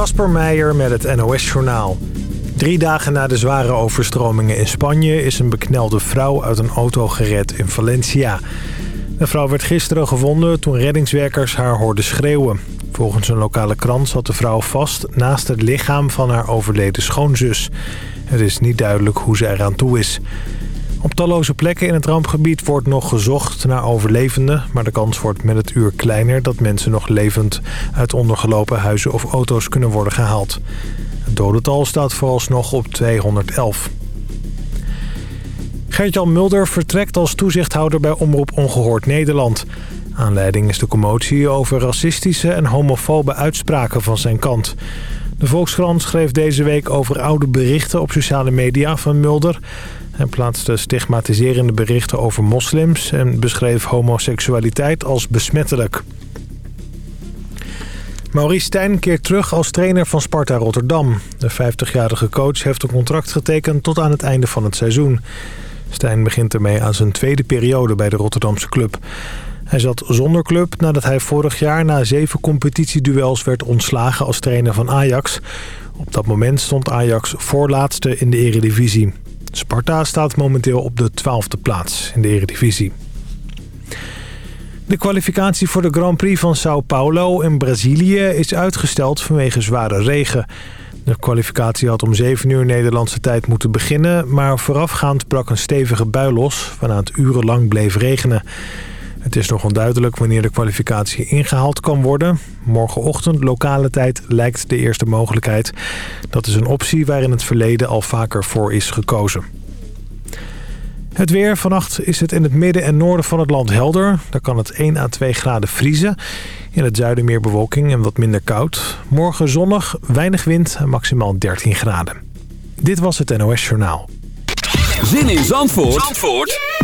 Kasper Meijer met het NOS-journaal. Drie dagen na de zware overstromingen in Spanje... is een beknelde vrouw uit een auto gered in Valencia. De vrouw werd gisteren gevonden toen reddingswerkers haar hoorden schreeuwen. Volgens een lokale krant zat de vrouw vast naast het lichaam van haar overleden schoonzus. Het is niet duidelijk hoe ze eraan toe is. Op talloze plekken in het rampgebied wordt nog gezocht naar overlevenden... maar de kans wordt met het uur kleiner dat mensen nog levend... uit ondergelopen huizen of auto's kunnen worden gehaald. Het dodental staat vooralsnog op 211. Gert-Jan Mulder vertrekt als toezichthouder bij Omroep Ongehoord Nederland. Aanleiding is de commotie over racistische en homofobe uitspraken van zijn kant. De Volkskrant schreef deze week over oude berichten op sociale media van Mulder... Hij plaatste stigmatiserende berichten over moslims... en beschreef homoseksualiteit als besmettelijk. Maurice Stijn keert terug als trainer van Sparta Rotterdam. De 50-jarige coach heeft een contract getekend tot aan het einde van het seizoen. Stijn begint ermee aan zijn tweede periode bij de Rotterdamse club. Hij zat zonder club nadat hij vorig jaar na zeven competitieduels werd ontslagen als trainer van Ajax. Op dat moment stond Ajax voorlaatste in de eredivisie. Sparta staat momenteel op de twaalfde plaats in de eredivisie. De kwalificatie voor de Grand Prix van Sao Paulo in Brazilië is uitgesteld vanwege zware regen. De kwalificatie had om 7 uur Nederlandse tijd moeten beginnen... maar voorafgaand brak een stevige bui los, waarna het urenlang bleef regenen. Het is nog onduidelijk wanneer de kwalificatie ingehaald kan worden. Morgenochtend lokale tijd lijkt de eerste mogelijkheid. Dat is een optie waar in het verleden al vaker voor is gekozen. Het weer. Vannacht is het in het midden en noorden van het land helder. Daar kan het 1 à 2 graden vriezen. In het zuiden meer bewolking en wat minder koud. Morgen zonnig, weinig wind en maximaal 13 graden. Dit was het NOS Journaal. Zin in Zandvoort, Zandvoort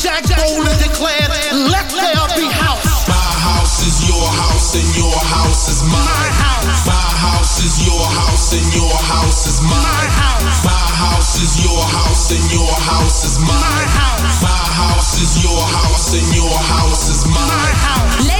Jack boldly declared, Let there be house. My house is your house, and your house is mine. My house. My house is your house, and your house is mine. My house. My house is your house, and your house is mine. My house. My house is your house, and your house is mine. My house.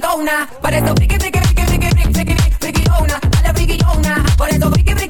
Por eso friki, friki, friki, friki, friki, friki, friki, ona. A la friki, ona. Por eso friki, friki.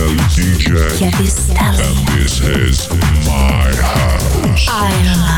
Cavistelli DJ. And this is my house. I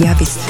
chiavis